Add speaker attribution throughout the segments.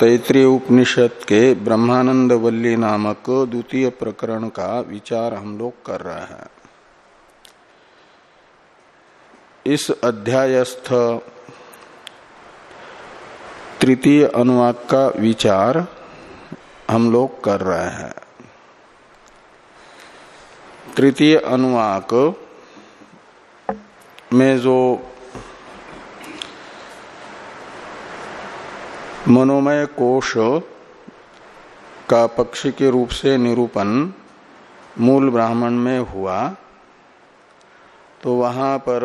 Speaker 1: तैतृय उपनिषद के ब्रह्मानंद वल्ली नामक द्वितीय प्रकरण का विचार हम लोग कर रहे हैं। इस अध्यायस्थ तृतीय अनुवाक का विचार हम लोग कर रहे हैं। तृतीय अनुवाक में जो मनोमय कोश का पक्षी के रूप से निरूपण मूल ब्राह्मण में हुआ। तो वहाँ पर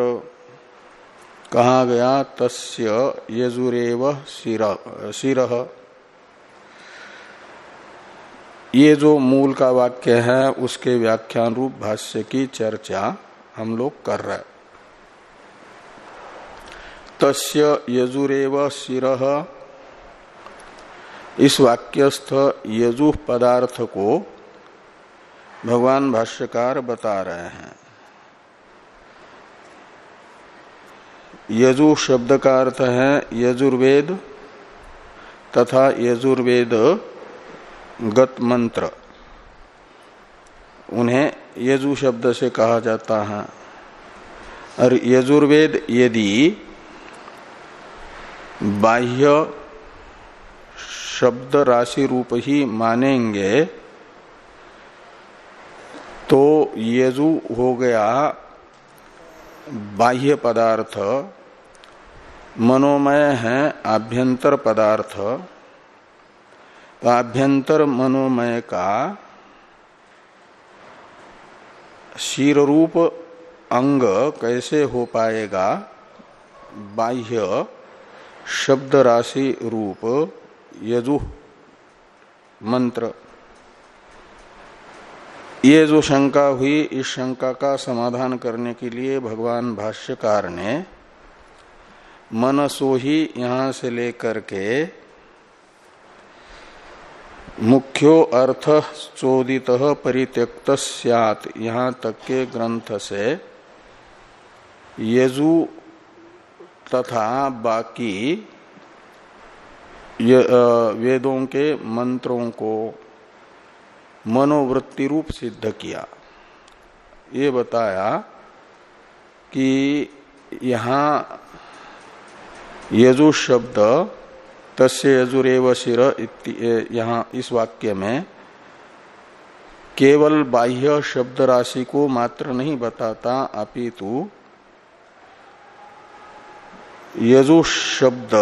Speaker 1: कहा गया, तस्य यजुरेव शिर ये जो मूल का वाक्य है, उसके व्याख्यान रूप भाष्य की चर्चा हम लोग कर रहे तस्य यजुरेव शिर इस वाक्यस्थ यजु पदार्थ को भगवान भाष्यकार बता रहे हैं। यजु शब्द का अर्थ है यजुर्वेद तथा यजुर्वेद गत मंत्र। उन्हें यजु शब्द से कहा जाता है। और यजुर्वेद यदि बाह्य शब्द राशि रूप ही मानेंगे तो यजु हो गया बाह्य पदार्थ, मनोमय है आभ्यंतर पदार्थ तो आभ्यंतर मनोमय का शीर रूप अंग कैसे हो पाएगा? बाह्य शब्द राशि रूप यजु मंत्र। ये जो शंका हुई, इस शंका का समाधान करने के लिए भगवान भाष्यकार ने मनसो ही यहाँ से लेकर के मुख्यो अर्थ चोदित परित्यक्त सियात। यहाँ तक के ग्रंथ से यजु तथा बाकी वेदों के मंत्रों को मनोवृत्ति रूप सिद्ध किया। ये बताया कि यहाँ यजु शब्द तस्य यजुरेव शिर यहाँ इस वाक्य में केवल बाह्य शब्द राशि को मात्र नहीं बताता, अपितु यजु शब्द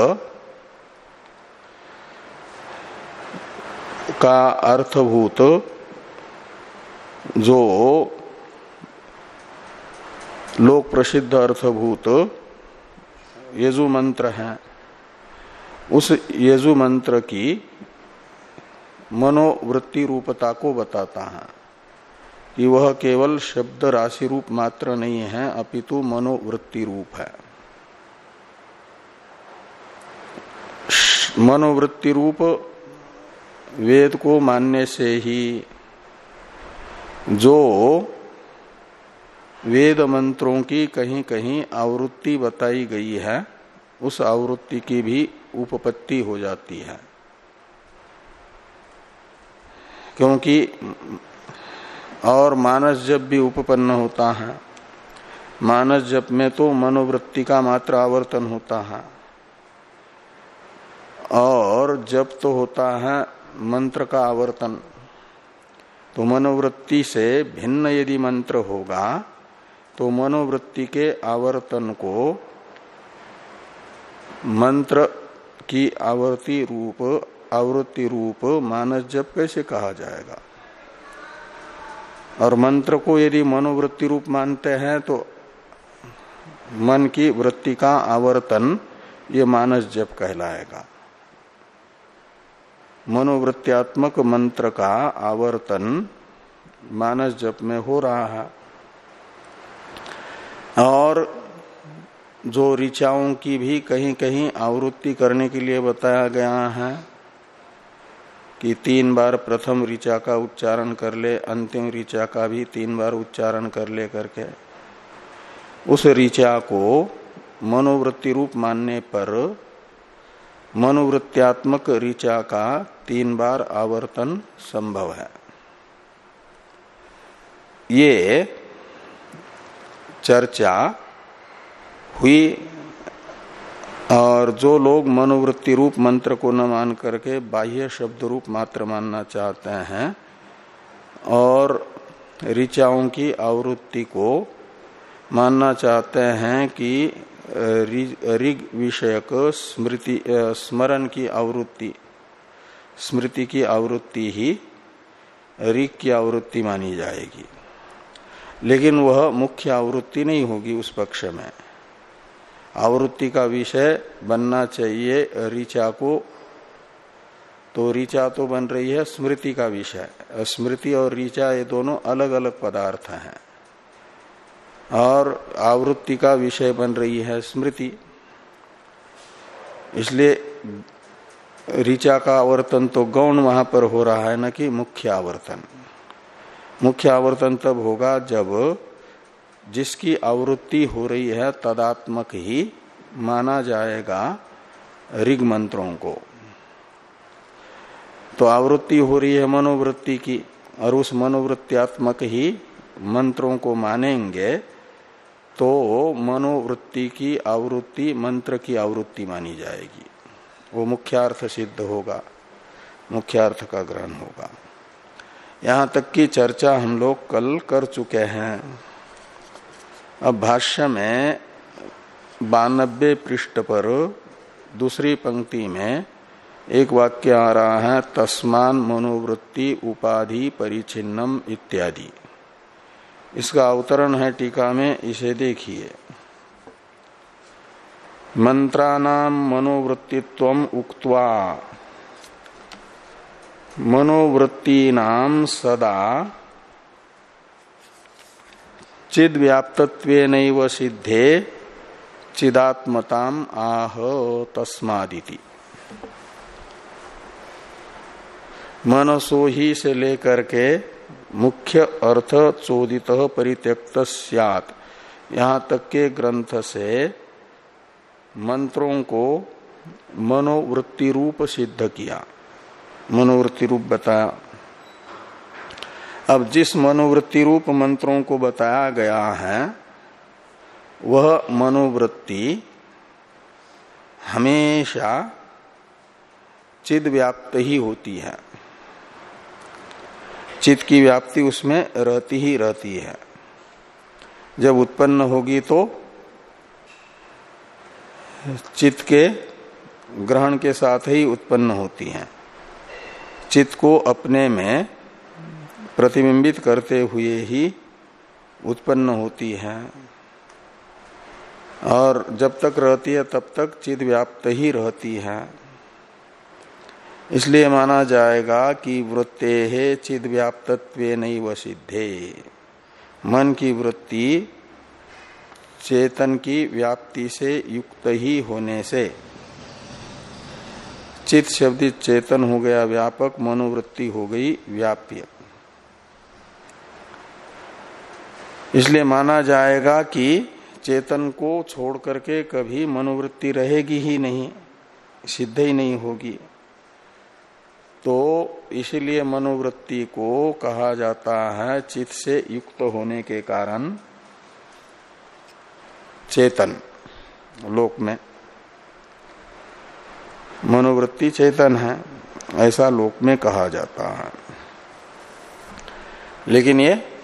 Speaker 1: का अर्थभूत जो लोक प्रसिद्ध अर्थभूत यजु मंत्र है, उस यजु मंत्र की मनोवृत्ति रूपता को बताता है कि वह केवल शब्द राशि रूप मात्र नहीं है, अपितु मनोवृत्ति रूप है। मनोवृत्ति रूप वेद को मानने से ही जो वेद मंत्रों की कहीं कहीं आवृत्ति बताई गई है, उस आवृत्ति की भी उपपत्ति हो जाती है। क्योंकि और मानस जब भी उपपन्न होता है। मानस जप में तो मनोवृत्ति का मात्र आवर्तन होता है। और जब तो होता है मंत्र का आवर्तन। तो मनोवृत्ति से भिन्न यदि मंत्र होगा तो मनोवृत्ति के आवर्तन को मंत्र की आवर्ती रूप, आवृत्ति रूप, मानस जप कैसे कहा जाएगा? और मंत्र को यदि मनोवृत्ति रूप मानते हैं तो मन की वृत्ति का आवर्तन ये मानस जप कहलाएगा। मनोवृत्त्यात्मक मंत्र का आवर्तन मानस जप में हो रहा है। और जो ऋचाओं की भी कहीं कहीं आवृत्ति करने के लिए बताया गया है कि तीन बार प्रथम ऋचा का उच्चारण कर ले, अंतिम ऋचा का भी तीन बार उच्चारण कर ले करके, उस ऋचा को मनोवृत्ति रूप मानने पर मनोवृत्त्यात्मक ऋचा का तीन बार आवर्तन संभव है। ये चर्चा हुई और जो लोग मनोवृत्ति रूप मंत्र को न मान करके बाह्य शब्द रूप मात्र मानना चाहते हैं और ऋचाओं की आवृत्ति को मानना चाहते हैं कि ऋग विषयक स्मृति स्मरण की आवृत्ति। स्मृति की आवृत्ति ही ऋग की आवृत्ति मानी जाएगी। लेकिन वह मुख्य आवृत्ति नहीं होगी उस पक्ष में। आवृत्ति का विषय बनना चाहिए ऋचा को। तो ऋचा तो बन रही है स्मृति का विषय। स्मृति और ऋचा ये दोनों अलग अलग पदार्थ हैं। और आवृत्ति का विषय बन रही है स्मृति। इसलिए ऋचा का आवर्तन तो गौण वहाँ पर हो रहा है न कि मुख्य आवर्तन। मुख्य आवर्तन तब होगा जब जिसकी आवृत्ति हो रही है तदात्मक ही माना जाएगा ऋग मंत्रों को। तो आवृत्ति हो रही है मनोवृत्ति की और उस मनोवृत्तियात्मक ही मंत्रों को मानेंगे तो मनोवृत्ति की आवृत्ति मंत्र की आवृत्ति मानी जाएगी। वो मुख्यार्थ सिद्ध होगा, मुख्यार्थ का ग्रहण होगा। यहाँ तक की चर्चा हम लोग कल कर चुके हैं। अब भाष्य में बानबे पृष्ठ पर दूसरी पंक्ति में एक वाक्य आ रहा है, तस्मान मनोवृत्ति उपाधि परिचिन्नम इत्यादि। इसका अवतरण है टीका में, इसे देखिए। मंत्रानाम मनोवृत्तित्व उक्त्वा। मनोवृत्तीनाम सदा चिद व्याप्तत्व सिद्धे, चिदात्मताम आह तस्मादिति। मनसो ही से लेकर के मुख्य अर्थ चोदित परित्यक्त सियात। यहाँ तक के ग्रंथ से मंत्रों को मनोवृत्ति रूप सिद्ध किया। मनोवृत्ति रूप बताया। अब जिस मनोवृत्ति रूप मंत्रों को बताया गया है, वह मनोवृत्ति हमेशा चिद व्याप्त ही होती है। चित की व्याप्ति उसमें रहती ही रहती है। जब उत्पन्न होगी तो चित्त के ग्रहण के साथ ही उत्पन्न होती है। चित्त को अपने में प्रतिबिंबित करते हुए ही उत्पन्न होती है। और जब तक रहती है तब तक चिद व्याप्त ही रहती है। इसलिए माना जाएगा कि वृत्ते है चिद व्याप्तत्व नहीं व सिद्धे। मन की वृत्ति चेतन की व्याप्ति से युक्त ही होने से। चित शब्दित चेतन हो गया व्यापक, मनोवृत्ति हो गई व्याप्य। इसलिए माना जाएगा कि चेतन को छोड़ करके कभी मनोवृत्ति रहेगी ही नहीं, सिद्ध ही नहीं होगी। तो इसलिए मनोवृत्ति को कहा जाता है चित से युक्त होने के कारण। चेतन, लोक में। मनोवृत्ति चेतन है, ऐसा लोक में कहा जाता है। लेकिन ये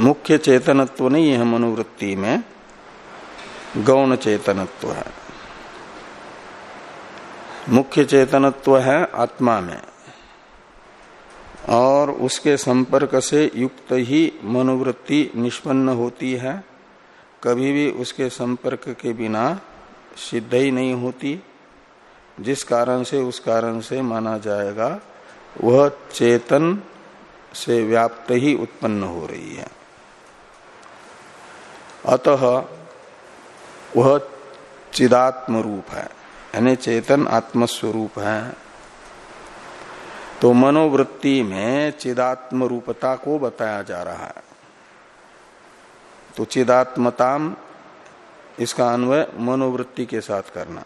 Speaker 1: मुख्य चेतनत्व नहीं है मनोवृत्ति में, गौण चेतनत्व है। मुख्य चेतनत्व है आत्मा में। और उसके संपर्क से युक्त ही मनोवृत्ति निष्पन्न होती है। कभी भी उसके संपर्क के बिना सिद्ध ही नहीं होती। जिस कारण से उस कारण से माना जाएगा, वह चेतन से व्याप्त ही उत्पन्न हो रही है। अतः वह चिदात्म रूप है। यानी चेतन आत्मस्वरूप है। तो मनोवृत्ति में चिदात्म रूपता को बताया जा रहा है। तो चिदात्मताम, इसका अन्वय मनोवृत्ति के साथ करना।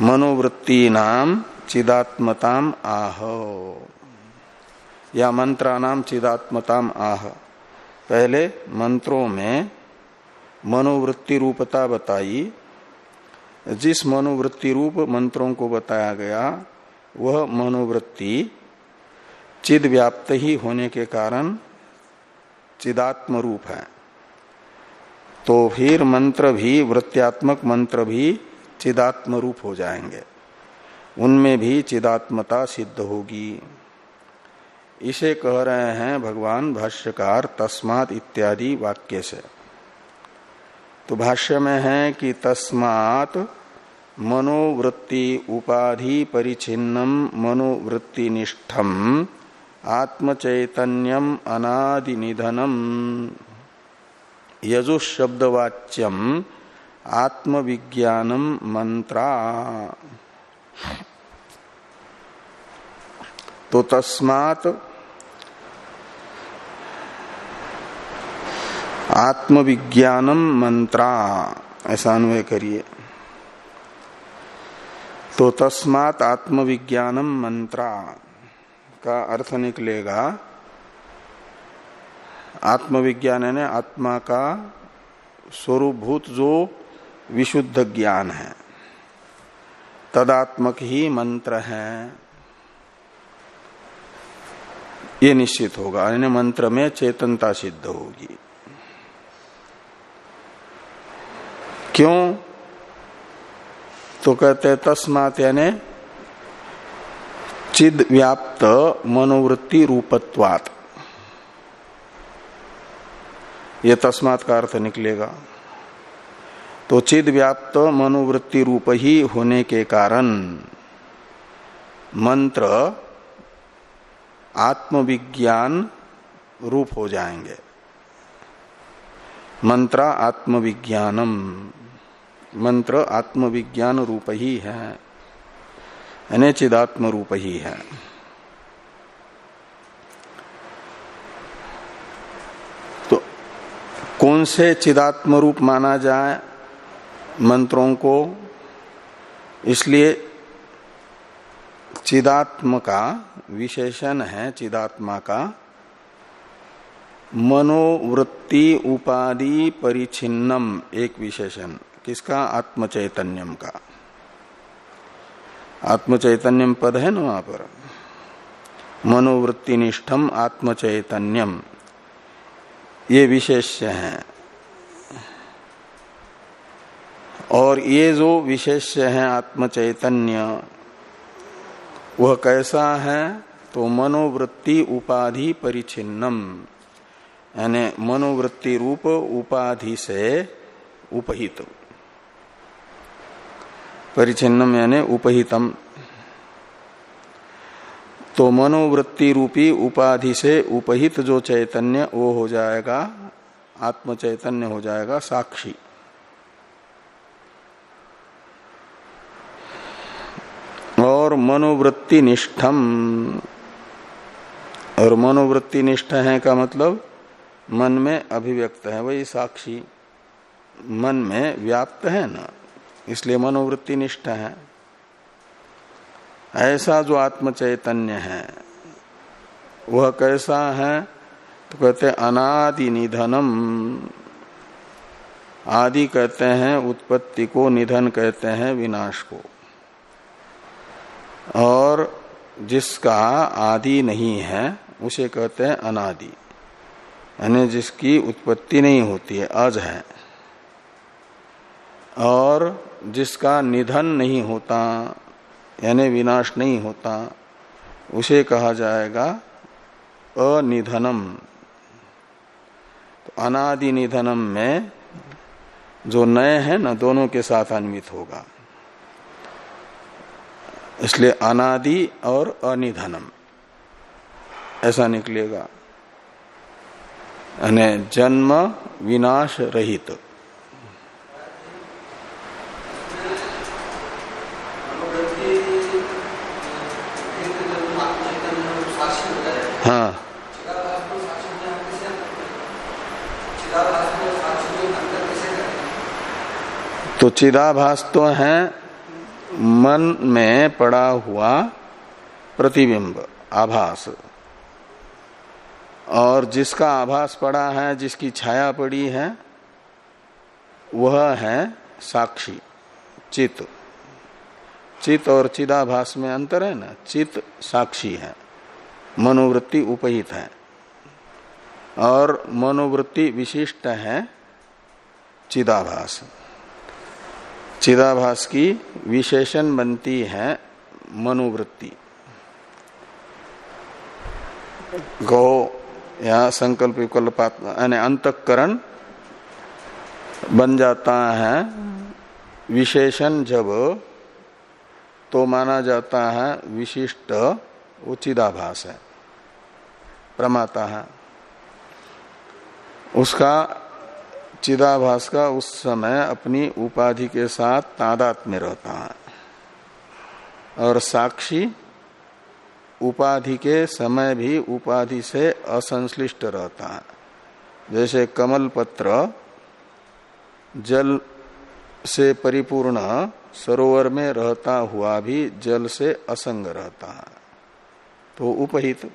Speaker 1: मनोवृत्ति नाम चिदात्मताम आह। या मंत्रा नाम चिदात्मताम आह। पहले मंत्रों में मनोवृत्ति रूपता बताई जिस मनोवृत्ति रूप मंत्रों को बताया गया, वह मनोवृत्ति चिद व्याप्त ही होने के कारण चिदात्म रूप है। तो फिर मंत्र भी, वृत्त्यात्मक मंत्र भी चिदात्म रूप हो जाएँगे। उनमें भी चिदात्मता सिद्ध होगी। इसे कह रहे हैं भगवान भाष्यकार तस्मात इत्यादि वाक्य से। तो भाष्य में है कि तस्मात मनोवृत्ति उपाधि परिचिन्नम मनोवृत्ति निष्ठम आत्मचैतन्यम अनादि निधनम यजुशब्दवाच्यम आत्मविज्ञानम मंत्रा तो तस्मात आत्मविज्ञानम मंत्रा। ऐसा अन्वय करिए। तो तस्मात आत्मविज्ञानम मंत्रा का अर्थ निकलेगा, आत्मविज्ञान ने आत्मा का स्वरूपभूत जो विशुद्ध ज्ञान है, तदात्मक ही मंत्र है। ये निश्चित होगा, यानी मंत्र में चेतनता सिद्ध होगी। क्यों? तो कहते तस्मात यानी चिद व्याप्त मनोवृत्ति रूपत्वात। ये तस्मात का अर्थ निकलेगा। तो चिद व्याप्त मनोवृत्ति रूप ही होने के कारण मंत्र आत्मविज्ञान रूप हो जाएँगे। मंत्र आत्मविज्ञानम। मंत्र आत्मविज्ञान रूप ही है। यानी चिदात्म रूप ही है। तो कौन से चिदात्म रूप माना जाए मंत्रों को? इसलिए चिदात्म का विशेषण है, चिदात्मा का मनोवृत्ति उपाधि परिचिन्नम एक विशेषण। किसका? आत्म चैतन्यम का। आत्म चैतन्यम पद है ना वहाँ पर? मनोवृत्ति निष्ठम आत्म चैतन्यम ये विशेष्य है। और ये जो विशेष्य है आत्म चैतन्य वह कैसा है? तो मनोवृत्ति उपाधि परिचिन्नम। यानी मनोवृत्ति रूप उपाधि से उपहित। परिचिन्नम यानी उपहितम। तो मनोवृत्ति रूपी उपाधि से उपहित जो चैतन्य, वो हो जाएगा आत्म चैतन्य हो जाएगा, साक्षी। और मनोवृत्ति निष्ठम। और मनोवृत्ति निष्ठ है का मतलब मन में अभिव्यक्त है, वही साक्षी। मन में व्याप्त है ना। इसलिए मनोवृत्ति निष्ठ है। ऐसा जो आत्म चैतन्य है, वह कैसा है? तो कहते अनादि निधनम। आदि कहते हैं, उत्पत्ति को निधन कहते हैं, विनाश को। और जिसका आदि नहीं है, उसे कहते हैं अनादि। यानी जिसकी उत्पत्ति नहीं होती है, अज है। और जिसका निधन नहीं होता, यानी विनाश नहीं होता, उसे कहा जाएगा अनिधनम। तो अनादि निधनम में जो नए है ना, दोनों के साथ अन्वित होगा। इसलिए अनादि और अनिधनम। ऐसा निकलेगा। यानी जन्म विनाश रहित। तो चिदाभास तो है, मन में पड़ा हुआ प्रतिबिंब, आभास। और जिसका आभास पड़ा है, जिसकी छाया पड़ी है, वह है साक्षी चित चित और चिदाभास में अंतर है ना? चित साक्षी है। मनोवृत्ति उपहित है। और मनोवृत्ति विशिष्ट है चिदाभास। चिदाभास की विशेषण बनती है मनोवृत्ति। गो या संकल्प विकल्पात, यानी अंतकरण बन जाता है। विशेषण जब तो माना जाता है विशिष्ट उचिदाभास है, प्रमाता है। उसका चिदाभास का उस समय अपनी उपाधि के साथ तादात में रहता है। और साक्षी उपाधि के समय भी उपाधि से असंश्लिष्ट रहता है। जैसे कमल पत्र जल से परिपूर्ण सरोवर में रहता हुआ भी जल से असंग रहता है। तो उपहित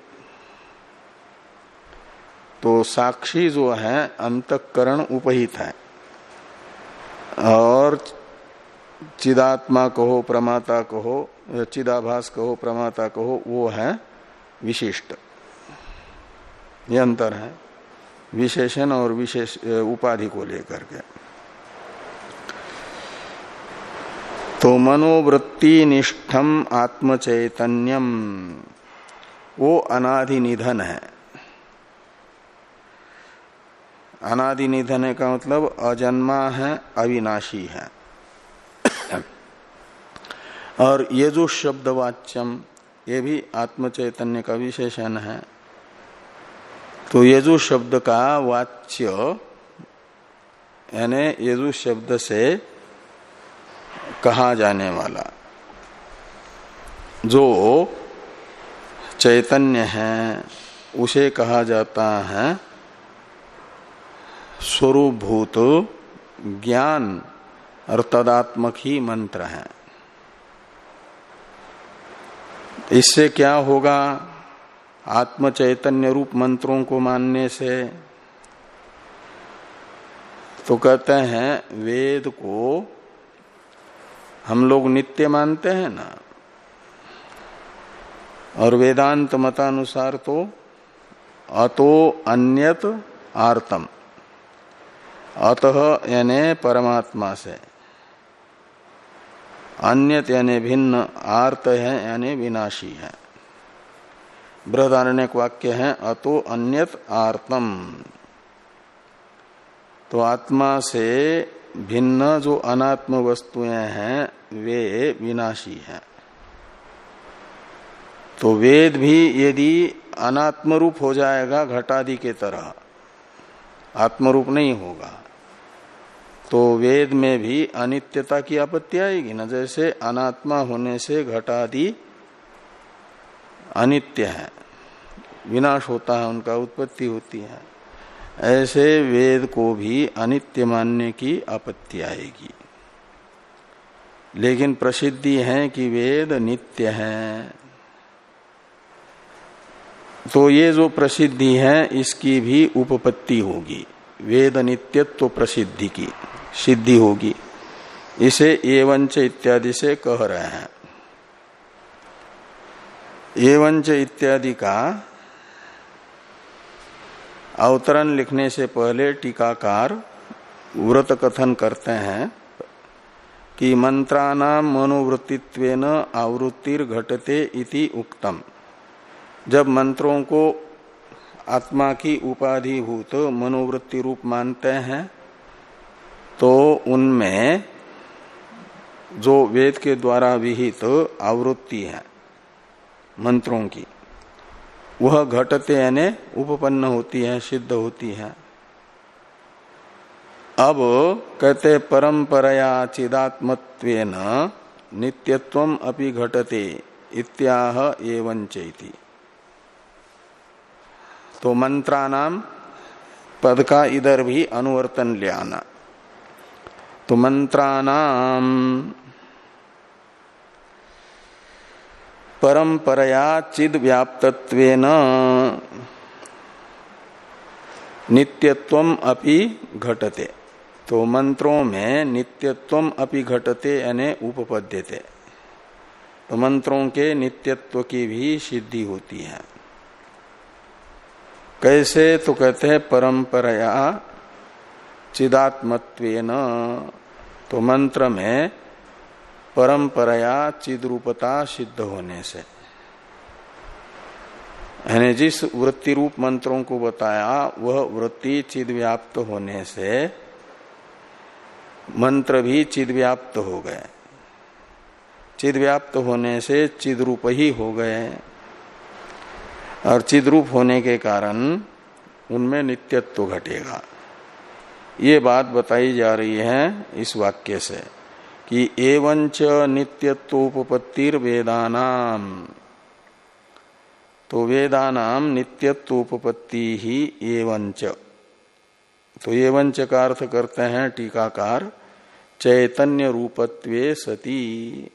Speaker 1: तो साक्षी जो है, अंतकरण उपहित है। और चिदात्मा कहो, प्रमाता कहो चिदाभास कहो, प्रमाता कहो, वो है विशिष्ट। ये अंतर है, विशेषण और विशेष उपाधि को लेकर के। तो मनोवृत्ति निष्ठम आत्मचैतन्यम, वो अनाधि निधन है। अनादि निधन है का मतलब अजन्मा है, अविनाशी है। और ये जो शब्द वाच्यम ये भी आत्म चैतन्य का विशेषण है। तो ये जो शब्द का वाच्य, यानी ये जो शब्द से कहा जाने वाला, जो चैतन्य है, उसे कहा जाता है स्वरूपभूत ज्ञान और तदात्मक ही मंत्र है। इससे क्या होगा? आत्म चैतन्य रूप मंत्रों को मानने से। तो कहते हैं, वेद को हम लोग नित्य मानते हैं ना? और वेदांत मतानुसार तो अतो अन्यत आर्तम। अतः यानी परमात्मा से अन्यत यानी भिन्न आर्त है, यानी विनाशी है। बृहदारण्य वाक्य है, अतो अन्यत आर्तम। तो आत्मा से भिन्न जो अनात्म वस्तुएँ हैं, वे विनाशी हैं। तो वेद भी यदि अनात्म रूप हो जाएगा, घटादि के तरह। आत्मरूप नहीं होगा। तो वेद में भी अनित्यता की आपत्ति आएगी ना, जैसे अनात्मा होने से घटादि अनित्य है, विनाश होता है, उनका उत्पत्ति होती है। ऐसे वेद को भी अनित्य मानने की आपत्ति आएगी। लेकिन प्रसिद्धि है कि वेद नित्य है। तो ये जो प्रसिद्धि है, इसकी भी उपपत्ति होगी। वेद नित्यत्व प्रसिद्धि की सिद्धि होगी। इसे एवंच इत्यादि से कह रहे हैं। एवंच इत्यादि का अवतरण लिखने से पहले टीकाकार व्रत कथन करते हैं कि मंत्रानाम मनोवृत्तित्व आवृत्तिर घटते इति उक्तम। जब मंत्रों को आत्मा की उपाधिभूत मनोवृत्ति रूप मानते हैं तो उनमें जो वेद के द्वारा विहित आवृत्ति है, मंत्रों की, वह घटते यानी उपपन्न होती है, सिद्ध होती है। अब कहते परंपरया चिदात्मत्व नित्यत्व अपि घटते इत्याह एवं चैती। तो मंत्रानाम पद का इधर भी अनुवर्तन ले आना। तो मंत्रानाम परंपरया चिद व्याप्तत्व नित्यत्व अपि घटते। तो मंत्रों में नित्यत्व अपि घटते यानी उपपद्यते। तो मंत्रों के नित्यत्व की भी सिद्धि होती है। कैसे तो कहते हैं परंपराया चिदात्मत्व तो मंत्र में परंपराया चिद्रूपता सिद्ध होने से। यानी जिस वृत्ति रूप मंत्रों को बताया, वह वृत्ति चिद व्याप्त होने से मंत्र भी चिद व्याप्त हो गए। चिद व्याप्त होने से चिद रूप ही हो गए। और चिद्रूप होने के कारण उनमें नित्यत्व घटेगा। ये बात बताई जा रही है इस वाक्य से कि एवंच नित्यत्वोपत्तिर वेदानाम तो वेदानाम नित्यत्वोपत्ति ही एवंच। तो एवंच का अर्थ करते हैं टीकाकार, चैतन्य रूपत्वे सती।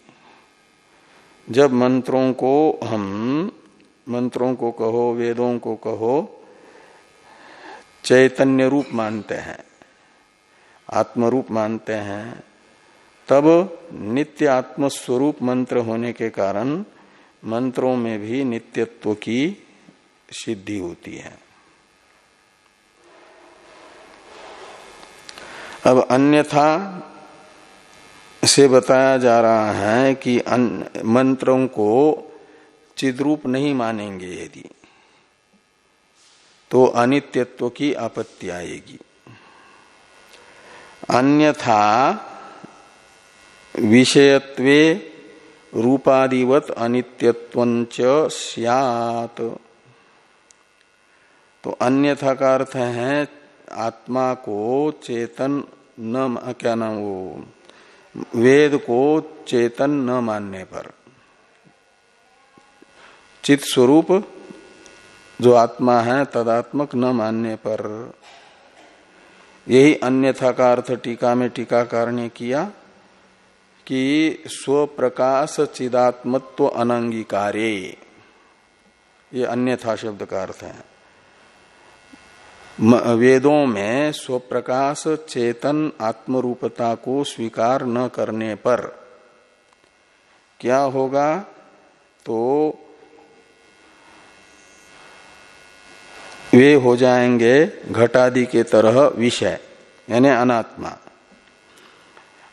Speaker 1: जब मंत्रों को हम मंत्रों को कहो, वेदों को कहो, चैतन्य रूप मानते हैं आत्म रूप मानते हैं, तब नित्य आत्मस्वरूप मंत्र होने के कारण मंत्रों में भी नित्यत्व की सिद्धि होती है। अब अन्यथा से बताया जा रहा है कि मंत्रों को चिद्रूप नहीं मानेंगे यदि तो अनित्यत्व की आपत्ति आएगी। अन्यथा विषयत्वे रूपादिवत अनित्यत्व सियात। तो अन्यथा का अर्थ है, आत्मा को चेतन न, क्या नाम वो, वेद को चेतन न मानने पर। चित स्वरूप जो आत्मा है, तदात्मक न मानने पर। यही अन्यथा का अर्थ टीका में टीकाकार ने किया कि स्व प्रकाश चिदात्मत्व अनंगीकारे। ये अन्यथा शब्द का अर्थ है। वेदों में स्वप्रकाश चेतन आत्मरूपता को स्वीकार न करने पर क्या होगा? तो वे हो जाएँगे घटादि के तरह विषय, यानी अनात्मा।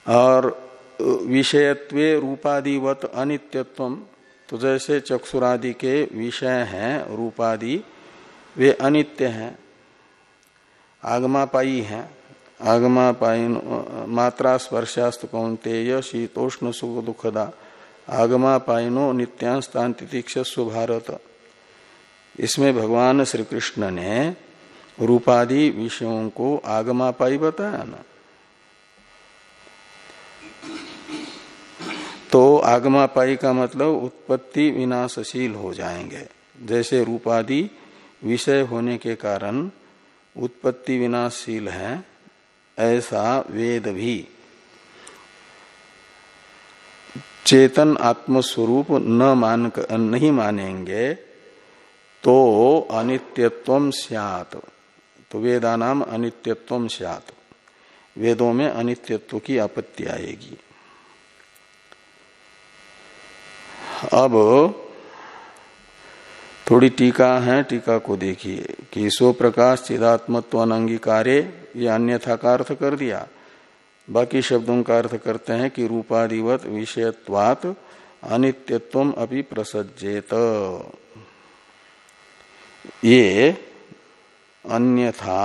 Speaker 1: और विषयत्व रूपादिवत अनित्यत्व तो जैसे चक्षुरादि के विषय हैं, रूपादि, वे अनित्य हैं। आगमापाई हैं। आगमापाई मात्रा स्पर्शास्त कौंतेय शीतोष्ण सुख दुखदा। आगमापाइनो नित्यांस्तान तितीक्षस्व भारत। इसमें भगवान श्री कृष्ण ने रूपादि विषयों को आगमापाई बताया ना। तो आगमापाई का मतलब उत्पत्ति विनाशशील हो जाएँगे। जैसे रूपादि विषय होने के कारण उत्पत्ति विनाशशील है, ऐसा वेद भी। चेतन आत्मस्वरूप न मान, नहीं मानेंगे तो अनित्यत्व सियात। तो वेदा नाम अनित्यत्व सियात। वेदों में अनित्यत्व की आपत्ति आएगी। अब थोड़ी टीका है, टीका को देखिए कि सो प्रकाश चिदात्मत्व अनंगीकारे ये अन्यथा का अर्थ कर दिया। बाकी शब्दों का अर्थ करते हैं कि रूपादिवत विषयत्वात अनित्यत्व अभी प्रसज्जेत ये अन्यथा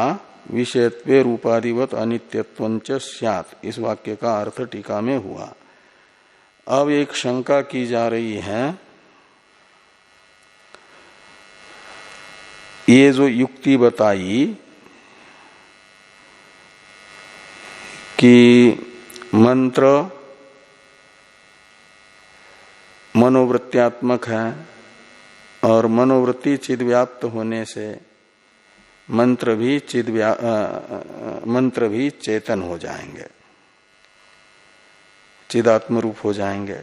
Speaker 1: विषयत्व रूपाधिवत अनित्यत्व सियात। इस वाक्य का अर्थ टीका में हुआ। अब एक शंका की जा रही है। ये जो युक्ति बताई कि मंत्र मनोवृत्त्यात्मक है और मनोवृत्ति चिद व्याप्त होने से मंत्र भी चिद मंत्र भी चेतन हो जाएँगे। चिदात्म रूप हो जाएँगे।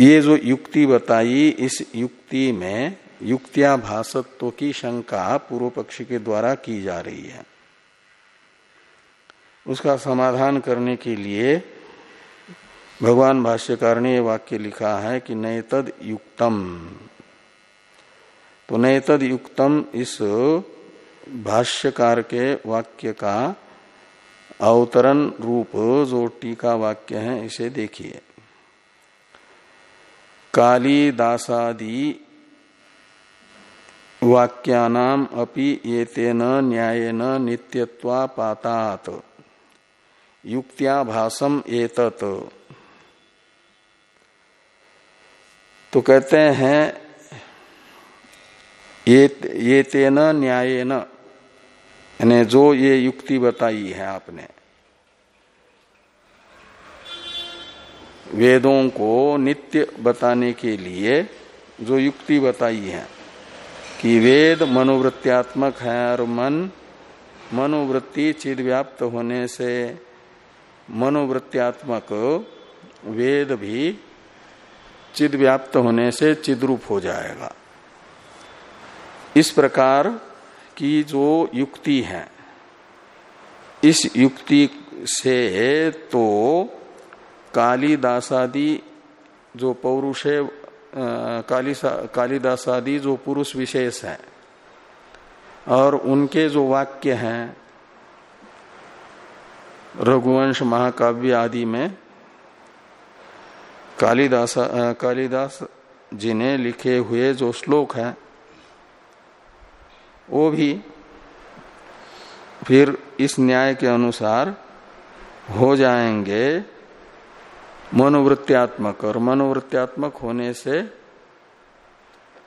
Speaker 1: ये जो युक्ति बताई, इस युक्ति में युक्तिया भाषत्व की शंका पूर्व पक्षी के द्वारा की जा रही है। उसका समाधान करने के लिए भगवान भाष्यकार ने यह वाक्य लिखा है कि नए तद युक्तम। तो नए तद युक्तम इस भाष्यकार के वाक्य का अवतरण रूप, जो टीका वाक्य है, इसे देखिए। कालीदासादि वाक्यानाम अपि ये तेन न्यायन नित्यत्वापातात। युक्त्या भाषम एतत। तो कहते हैं, ये ये तेन न्यायन। यानी जो ये युक्ति बताई है आपने। वेदों को नित्य बताने के लिए जो युक्ति बताई है कि वेद मनोवृत्त्यात्मक है और मन, मनोवृत्ति चिद व्याप्त होने से मनोवृत्त्यात्मक वेद भी चिद व्याप्त होने से चिद्रूप हो जाएगा। इस प्रकार की जो युक्ति है, इस युक्ति से तो कालीदासादि जो पौरुष है कालिदासादि जो पुरुष विशेष है, और उनके जो वाक्य हैं, रघुवंश महाकाव्य आदि में कालिदास कालिदास जी ने लिखे हुए जो श्लोक है, वो भी फिर इस न्याय के अनुसार हो जाएँगे मनोवृत्त्यात्मक। और मनोवृत्त्यात्मक होने से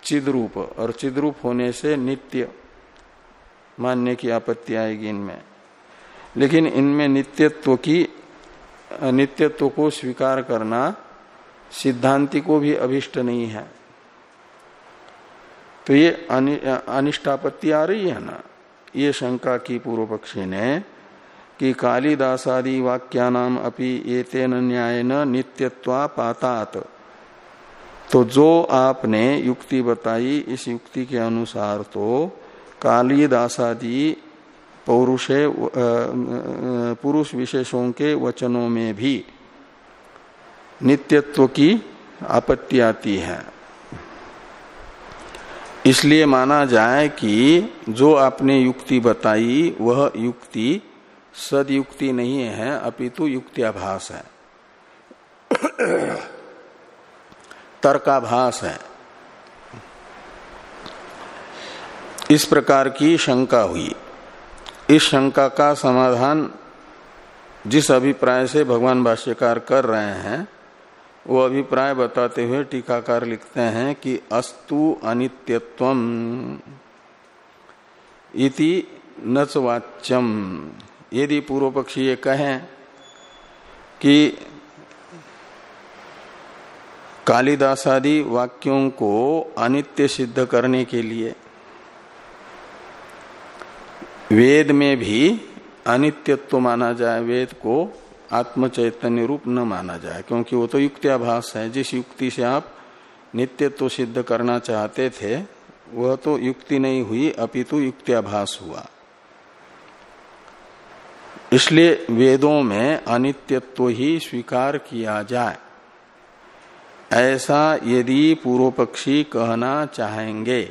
Speaker 1: चिद्रूप, और चिद्रूप होने से नित्य मानने की आपत्ति आएगी इनमें। लेकिन इनमें नित्यत्व की नित्यत्व को स्वीकार करना सिद्धांति को भी अभिष्ट नहीं है। तो ये अनिष्टापत्ति आ रही है ना? ये शंका की पूर्व पक्षी ने कि कालिदासादि वाक्यानाम अपि ये तेन न्याय न नित्यत्वा पातात। तो जो आपने युक्ति बताई, इस युक्ति के अनुसार तो कालिदासादि पौरुषे पुरुष विशेषों के वचनों में भी नित्यत्व की आपत्ति आती है। इसलिए माना जाए कि जो आपने युक्ति बताई, वह युक्ति सदयुक्ति नहीं है, अपितु युक्त्याभास है। तर्काभास है। इस प्रकार की शंका हुई। इस शंका का समाधान जिस अभिप्राय से भगवान भाष्यकार कर रहे हैं वो अभिप्राय बताते हुए टीकाकार लिखते हैं कि अस्तु अनित्यत्व इति नचवाच्यम। यदि पूर्व पक्षी ये कहें कि कालिदासादि वाक्यों को अनित्य सिद्ध करने के लिए वेद में भी अनित्यत्व माना जाए, वेद को आत्म चैतन्य रूप न माना जाए, क्योंकि वो तो युक्त्याभास है। जिस युक्ति से आप नित्यत्व सिद्ध करना चाहते थे, वह तो युक्ति नहीं हुई, अपितु युक्त्याभास हुआ। इसलिए वेदों में अनित्यत्व ही स्वीकार किया जाए। ऐसा यदि पूर्व पक्षी कहना चाहेंगे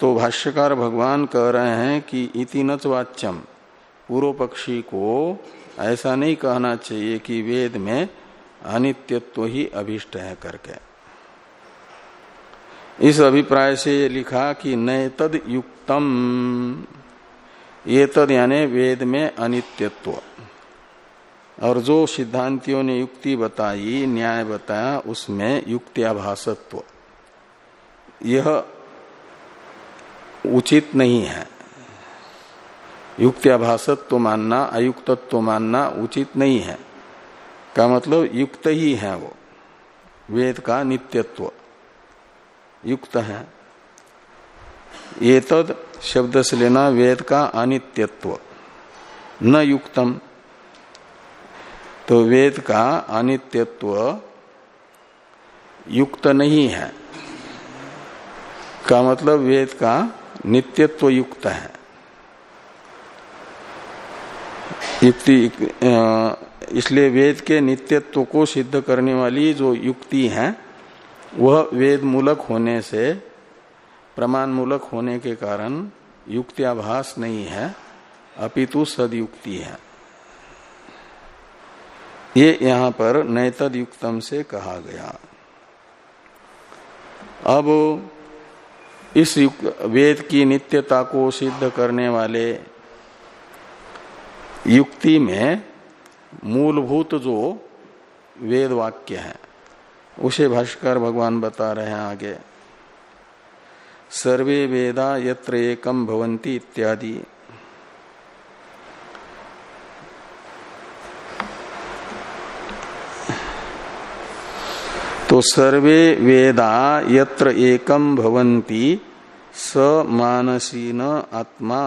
Speaker 1: तो भाष्यकार भगवान कह रहे हैं कि इति नच वाच्यम पूर्व पक्षी को ऐसा नहीं कहना चाहिए कि वेद में अनित्यत्व ही अभिष्ट है करके। इस अभिप्राय से लिखा कि नए तद युक्तम, ये तद यानी वेद में अनित्यत्व। और जो सिद्धांतियों ने युक्ति बताई, न्याय बताया, उसमें युक्त्याभासत्व। यह उचित नहीं है। युक्त्याभासत्व मानना अयुक्तत्व मानना उचित नहीं है। का मतलब युक्त ही है वो। वेद का नित्यत्व। युक्त है। ये तद शब्द से लेना वेद का अनित्यत्व। न युक्तम। तो वेद का अनित्यत्व युक्त नहीं है। का मतलब वेद का नित्यत्व युक्त है। युक्ति इसलिए वेद के नित्यत्व को सिद्ध करने वाली जो युक्ति है, वह वेद मूलक होने से प्रमाण मूलक होने के कारण युक्त्याभास नहीं है, अपितु सदयुक्ति है। ये यहाँ पर नैतद युक्तम से कहा गया। अब इस वेद की नित्यता को सिद्ध करने वाले युक्ति में मूलभूत जो वेद वाक्य है, उसे भाष्कर भगवान बता रहे हैं आगे। सर्वे वेदा यत्र एकम भवंती इत्यादि। तो सर्वे वेदा यत्र एकम भवंती स मानसीन आत्मा।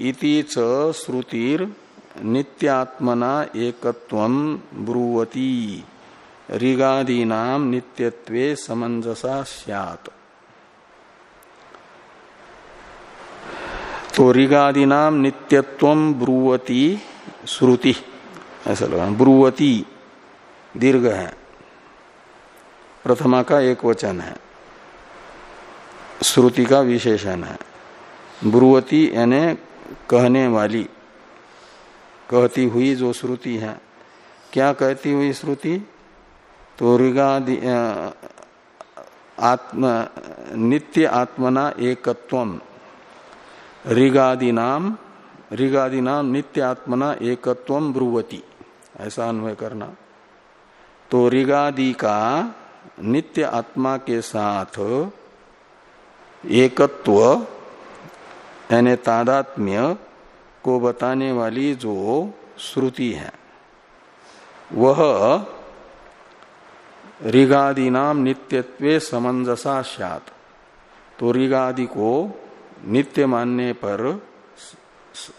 Speaker 1: इति च श्रुतिर नित्यात्मना एकत्वम ब्रुवती। ऋगादीना नित्यत्वे समंजसा स्यात्। तो ऋगादीना नित्यत्व ब्रुवती श्रुति। ऐसा लगा, ब्रुवती, दीर्घ है। प्रथमा का एक वचन है। श्रुति का विशेषण है। ब्रुवती यानी कहने वाली कहती हुई जो श्रुति है। क्या कहती हुई श्रुति? तो ऋगादि आत्म, नित्य आत्मना एकत्वम। ऋगादि नाम ऋगादि नाम नित्य आत्मना एकत्वम ब्रुवती। ऐसा अन्वय करना। तो ऋगादि का नित्य आत्मा के साथ एकत्व यानी तादात्म्य को बताने वाली जो श्रुति है, वह ऋगादि नाम नित्यत्वे समंजसा सात तो ऋगादि को नित्य मानने पर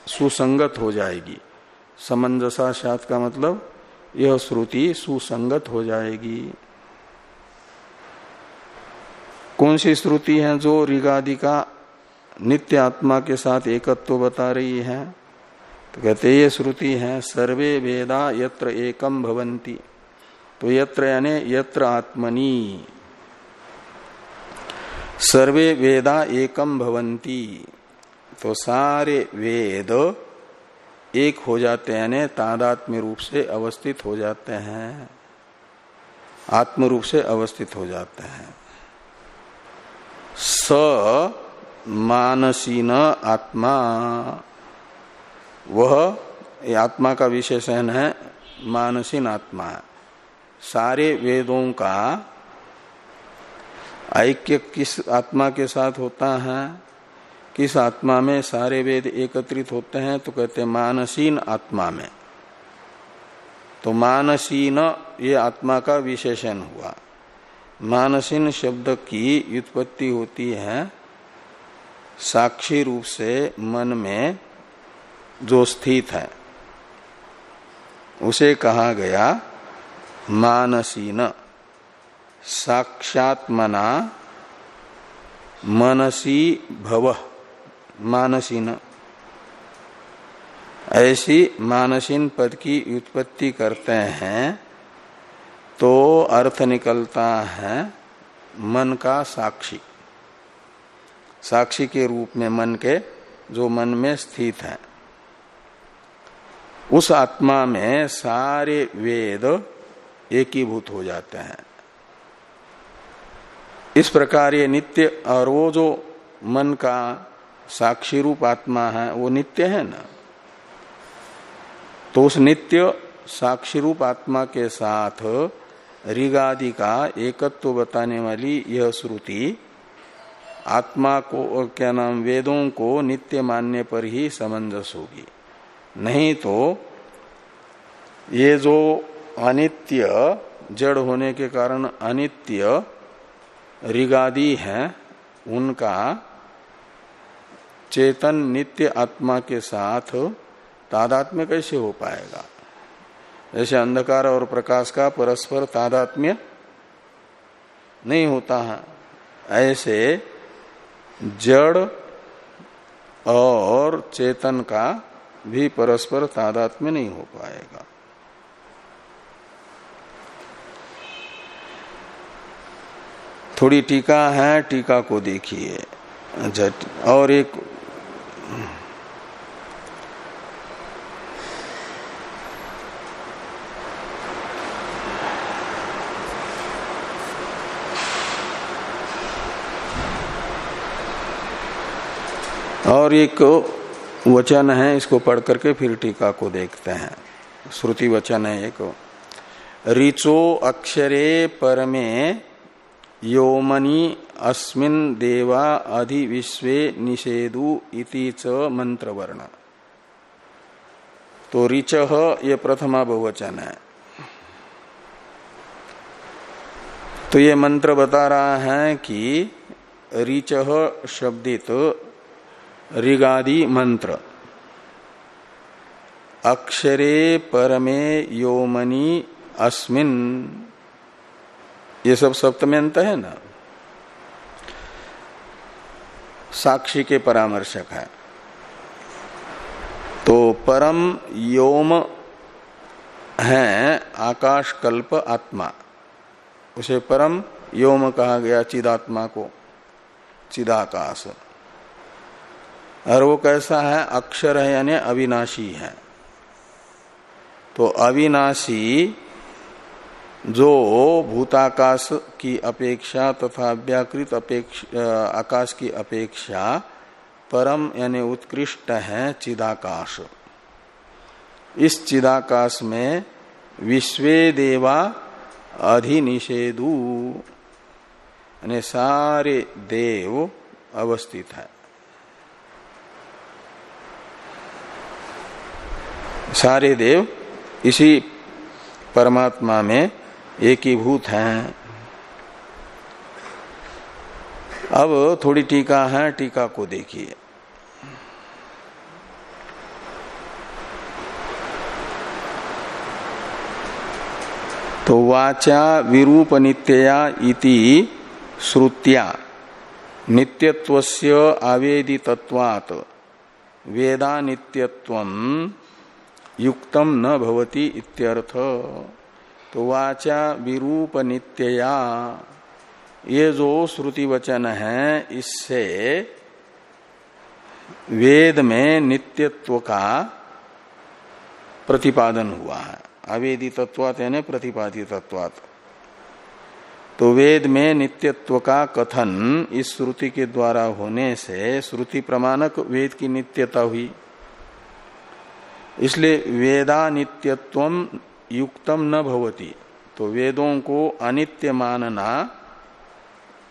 Speaker 1: सुसंगत हो जाएगी। समंजसा सात का मतलब यह श्रुति सुसंगत हो जाएगी। कौन सी श्रुति है जो ऋगादि का नित्य आत्मा के साथ एकत्व बता रही है। तो कहते ये श्रुति है, सर्वे वेदा यत्र एकम भवंती तो यत्र यानी यत्र आत्मनि। सर्वे वेदा एकम भवंती तो सारे वेद एक हो जाते हैं, यानी तादात्म्य रूप से अवस्थित हो जाते हैं। आत्म रूप से अवस्थित हो जाते हैं। स मानसीन आत्मा। वह आत्मा का विशेषण है, मानसीन आत्मा सारे वेदों का ऐक्य किस आत्मा के साथ होता है? किस आत्मा में सारे वेद एकत्रित होते हैं? तो कहते हैं मानसीन आत्मा में। तो मानसीन, ये आत्मा का विशेषण हुआ। मानसीन शब्द की व्युत्पत्ति होती है साक्षी रूप से मन में जो स्थित है, उसे कहा गया मानसीन। साक्षात्मना मनसी भव, मानसीन। ऐसी मानसीन पद की उत्पत्ति करते हैं तो अर्थ निकलता है मन का साक्षी। साक्षी के रूप में मन के, जो मन में स्थित है। उस आत्मा में सारे वेद एकीभूत हो जाते हैं। इस प्रकार ये नित्य, और वो जो मन का साक्षी रूप आत्मा है, वो नित्य है ना? तो उस नित्य साक्षी रूप आत्मा के साथ ऋगादि का एकत्व बताने वाली यह श्रुति आत्मा को और क्या नाम, वेदों को नित्य मानने पर ही समंजस होगी। नहीं तो ये जो अनित्य, जड़ होने के कारण अनित्य ऋगादि है, उनका चेतन नित्य आत्मा के साथ तादात्म्य कैसे हो पाएगा? जैसे अंधकार और प्रकाश का परस्पर तादात्म्य नहीं होता है। ऐसे जड़ और चेतन का भी परस्पर तादात्म्य नहीं हो पाएगा। थोड़ी टीका है, टीका को देखिए। और एक और एक वचन है, इसको पढ़ करके फिर टीका को देखते हैं। श्रुति वचन है एक। ऋचो अक्षरे परमे योमनी अस्मिन देवा अधि विश्वे निषेदु इति च मंत्र वर्ण तो ऋच ये प्रथमा बहुवचन है। तो ये मंत्र बता रहा है कि ऋच शब्दित ऋगादि मंत्र। अक्षरे परमे योमनी अस्मिन। ये सब सप्तम्यंत है ना? साक्षी के परामर्शक है। तो परम योम है आकाश कल्प आत्मा। उसे परम योम कहा गया, चिदात्मा को। चिदाकाश। और वो कैसा है? अक्षर है यानी अविनाशी है। तो अविनाशी जो भूताकाश की अपेक्षा तथा व्याकृत आकाश की अपेक्षा परम यानी उत्कृष्ट है चिदाकाश। इस चिदाकाश में विश्वे देवा अधिनिषेधु यानी सारे देव अवस्थित है। सारे देव इसी परमात्मा में एकीभूत हैं। अब थोड़ी टीका है, टीका को देखिए। तो वाचा विरूप नित्यया इति श्रुत्या। नित्यत्वस्य आवेदितत्वात्। वेदा नित्यत्वम युक्तम न भवती इत्यर्थ। तो वाचा विरूप नित्यया ये जो श्रुति वचन है, इससे वेद में नित्यत्व का प्रतिपादन हुआ है। अवेदी तत्वात यानी प्रतिपादी तत्वात तो वेद में नित्यत्व का कथन इस श्रुति के द्वारा होने से श्रुति प्रमाणक वेद की नित्यता हुई। इसलिए वेदा नित्यत्व युक्तम न भवती। तो वेदों को अनित्य मानना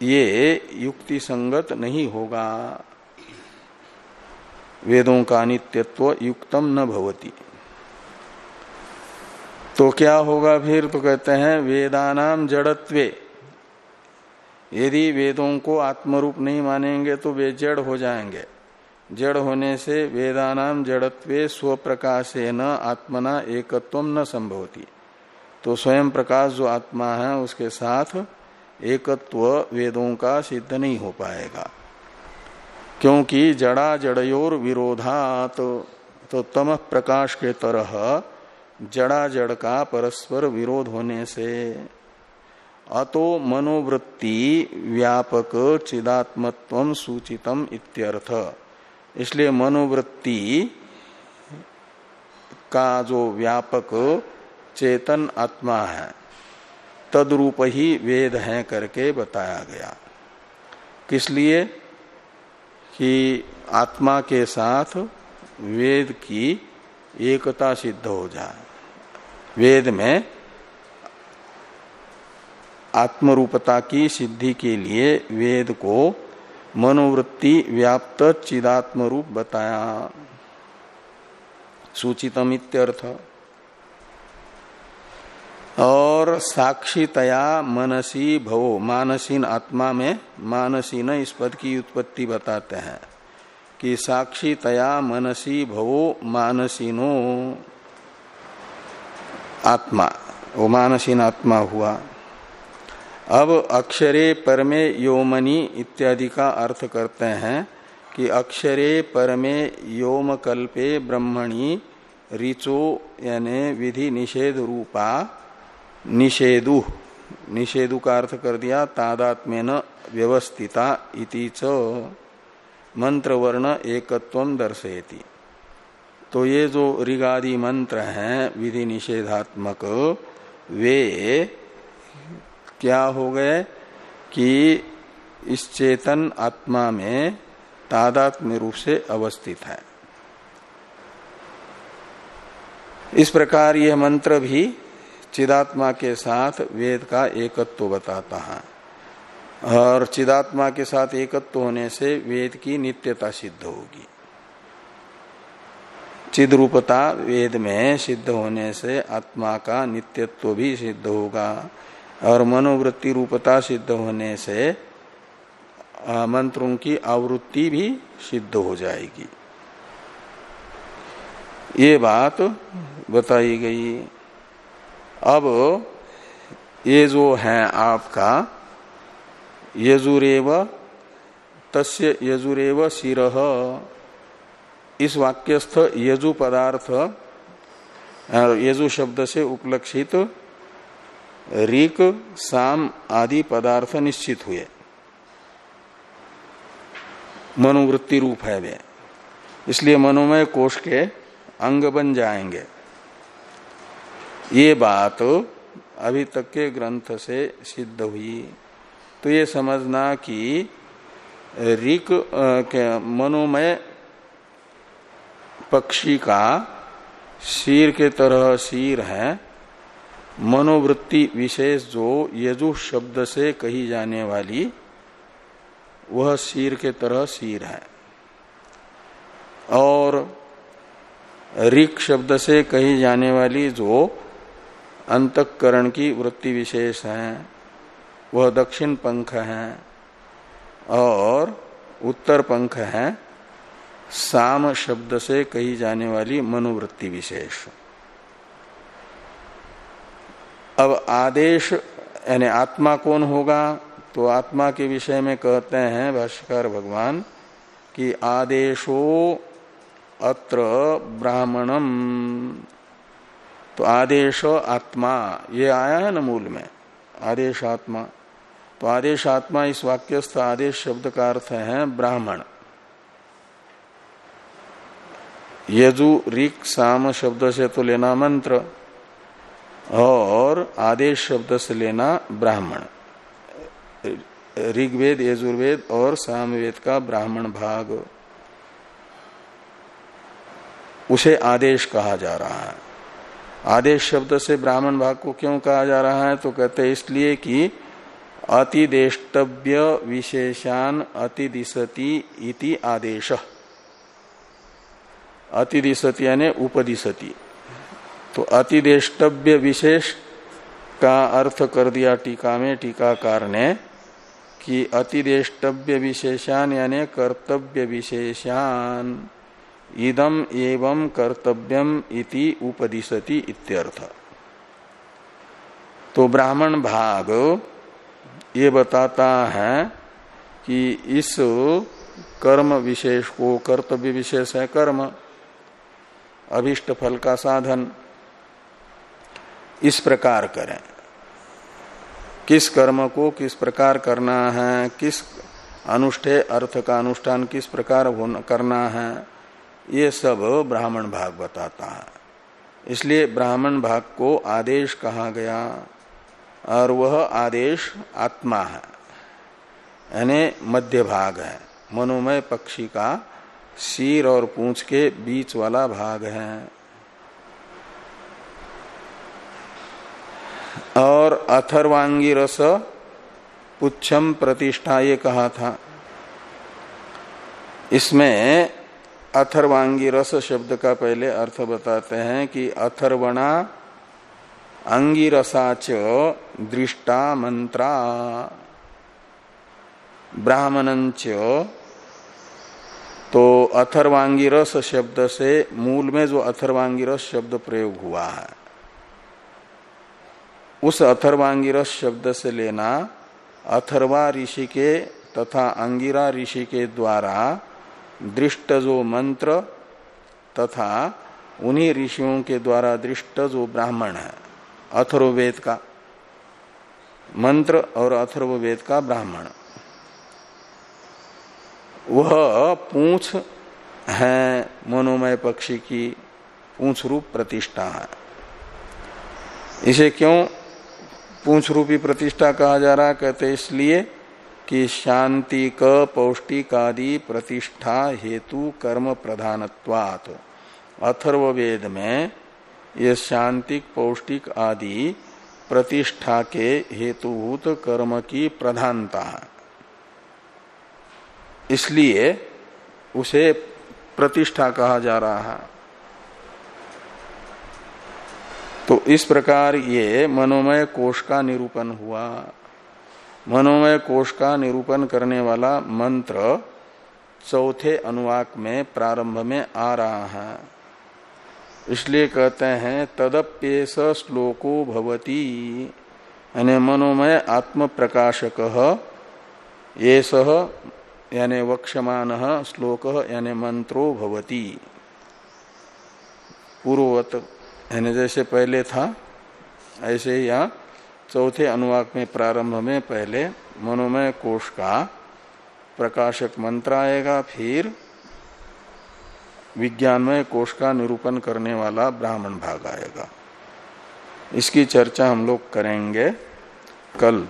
Speaker 1: ये युक्ति संगत नहीं होगा। वेदों का अनित्यत्व युक्तम न भवती। तो क्या होगा फिर? तो कहते हैं वेदानाम जड़त्वे। यदि वेदों को आत्मरूप नहीं मानेंगे तो वे जड़ हो जाएँगे। जड़ होने से वेदानाम जड़त्वे स्व प्रकाशे न आत्मना एकत्व न संभवती। तो स्वयं प्रकाश जो आत्मा है, उसके साथ एकत्व वेदों का सिद्ध नहीं हो पाएगा। क्योंकि जड़ा जड़योर विरोधात तो तम प्रकाश के तरह जड़ा जड़ का परस्पर विरोध होने से अतो मनोवृत्ति व्यापक चिदात्मत्व सूचितम इत्यर्थ। इसलिए मनोवृत्ति का जो व्यापक चेतन आत्मा है, तद्रूप ही वेद है करके बताया गया। किस लिए? कि आत्मा के साथ वेद की एकता सिद्ध हो जाए। वेद में आत्मरूपता की सिद्धि के लिए वेद को मनोवृत्ति व्याप्त चिदात्म रूप बताया। सूचितम इत्यर्थ और साक्षीतया मनसी भवो, मानसीन आत्मा में मानसीन इस पद की उत्पत्ति बताते हैं कि साक्षीतया मनसी भवो, मानसीनो आत्मा, वो मानसीन आत्मा हुआ। अब अक्षरे परमे योमनी इत्यादि का अर्थ करते हैं कि अक्षरे परमे योम कल्पे ब्रह्मणि ऋचो यानी विधि निषेध रूपा निषेधु निषेधु का अर्थ कर दिया तादात्म्य न व्यवस्थिता इति च। मंत्र वर्ण एकत्व दर्शयती। तो ये जो ऋगादि मंत्र हैं, विधि निषेधात्मक, वे क्या हो गए कि इस चेतन आत्मा में तादात्म्य रूप से अवस्थित है। इस प्रकार यह मंत्र भी चिदात्मा के साथ वेद का एकत्व बताता है और चिदात्मा के साथ एकत्व होने से वेद की नित्यता सिद्ध होगी। चिद रूपता वेद में सिद्ध होने से आत्मा का नित्यत्व भी सिद्ध होगा। और मनोवृत्ति रूपता सिद्ध होने से मंत्रों की आवृत्ति भी सिद्ध हो जाएगी। ये बात बताई गई। अब ये जो है आपका, यजुरेव, तस्य यजुरेव शिर। इस वाक्यस्थ यजु पदार्थ यजु शब्द से उपलक्षित ऋक, साम आदि पदार्थ निश्चित हुए। मनोवृत्ति रूप है वे। इसलिए मनोमय कोष के अंग बन जाएँगे। ये बात अभी तक के ग्रंथ से सिद्ध हुई। तो ये समझना कि रिक मनोमय पक्षी का शीर के तरह शीर है। मनोवृत्ति विशेष जो यजु शब्द से कही जाने वाली, वह शीर के तरह शीर है। और रिक शब्द से कही जाने वाली जो अंतकरण की वृत्ति विशेष है, वह दक्षिण पंख है और उत्तर पंख है, साम शब्द से कही जाने वाली मनोवृत्ति विशेष। अब आदेश, यानी आत्मा कौन होगा? तो आत्मा के विषय में कहते हैं भाष्यकार भगवान कि आदेशो अत्र ब्राह्मणम। तो आदेश आत्मा, ये आया है ना मूल में? आदेश आत्मा। तो आदेश आत्मा इस वाक्यस्थ आदेश शब्द का अर्थ है ब्राह्मण। यजु रिक साम शब्द से तो लेना मंत्र। और आदेश शब्द से लेना ब्राह्मण। ऋग्वेद, यजुर्वेद और सामवेद का ब्राह्मण भाग। उसे आदेश कहा जा रहा है। आदेश शब्द से ब्राह्मण भाग को क्यों कहा जा रहा है? तो कहते हैं इसलिए कि अतिदेष्टव्य विशेषान अतिदिशति इति आदेश। अतिदिशति यानी उपदिशति। तो अतिदेष्टव्य विशेष का अर्थ कर दिया टीका में, टीकाकार ने, कि अतिदेष्टव्य विशेषान यानी कर्तव्य विशेषान। इदम एवं कर्तव्यम इति उपदिशति इत्यर्थ। तो ब्राह्मण भाग ये बताता है कि इस कर्म विशेष को, कर्तव्य विशेष है कर्म, अभिष्ट फल का साधन। इस प्रकार करें। किस कर्म को किस प्रकार करना है, किस अनुष्ठे, अर्थ का अनुष्ठान किस प्रकार करना है, ये सब ब्राह्मण भाग बताता है। इसलिए ब्राह्मण भाग को आदेश कहा गया और वह आदेश आत्मा है। यानी मध्य भाग है। मनोमय पक्षी का शीर और पूंछ के बीच वाला भाग है। और अथर्वांगी रस पुच्छम प्रतिष्ठा, ये कहा था। इसमें अथर्वांगी रस शब्द का पहले अर्थ बताते हैं कि अथर्वणा अंगिरसाच दृष्टा मंत्रा, ब्राह्मणंच। तो अथर्वांगी रस शब्द से मूल में जो अथर्वांगी रस शब्द प्रयोग हुआ है उस अथर्वांगी रस शब्द से लेना अथर्वा ऋषि के तथा अंगिरा ऋषि के द्वारा दृष्ट जो मंत्र तथा उन्हीं ऋषियों के द्वारा दृष्ट जो ब्राह्मण है अथर्वेद का मंत्र और अथर्ववेद का ब्राह्मण। वह पूछ है, मनोमय पक्षी की पूछ रूप प्रतिष्ठा है। इसे क्यों पूछ रूपी प्रतिष्ठा कहा जा रहा कहते इसलिए कि शांति क पौष्टिक आदि प्रतिष्ठा हेतु कर्म प्रधानत्वात्। अथर्ववेद में ये शांतिक, पौष्टिक आदि प्रतिष्ठा के हेतुभूत कर्म की प्रधानता है। इसलिए उसे प्रतिष्ठा कहा जा रहा है। तो इस प्रकार ये मनोमय कोष का निरूपण हुआ। मनोमय कोष का निरूपण करने वाला मंत्र चौथे अनुवाक में प्रारंभ में आ रहा है। इसलिए कहते हैं तदप्येस श्लोको भवती। यानी मनोमय आत्म प्रकाशक ये सह यानी वक्षमान श्लोक, यानी मंत्रो भवती। पूर्ववत यानी जैसे पहले था, ऐसे ही यहाँ चौथे अनुवाक में प्रारंभ में पहले मनोमय कोश का प्रकाशक मंत्र आएगा, फिर विज्ञानमय कोष का निरूपण करने वाला ब्राह्मण भाग आएगा। इसकी चर्चा हम लोग करेंगे कल।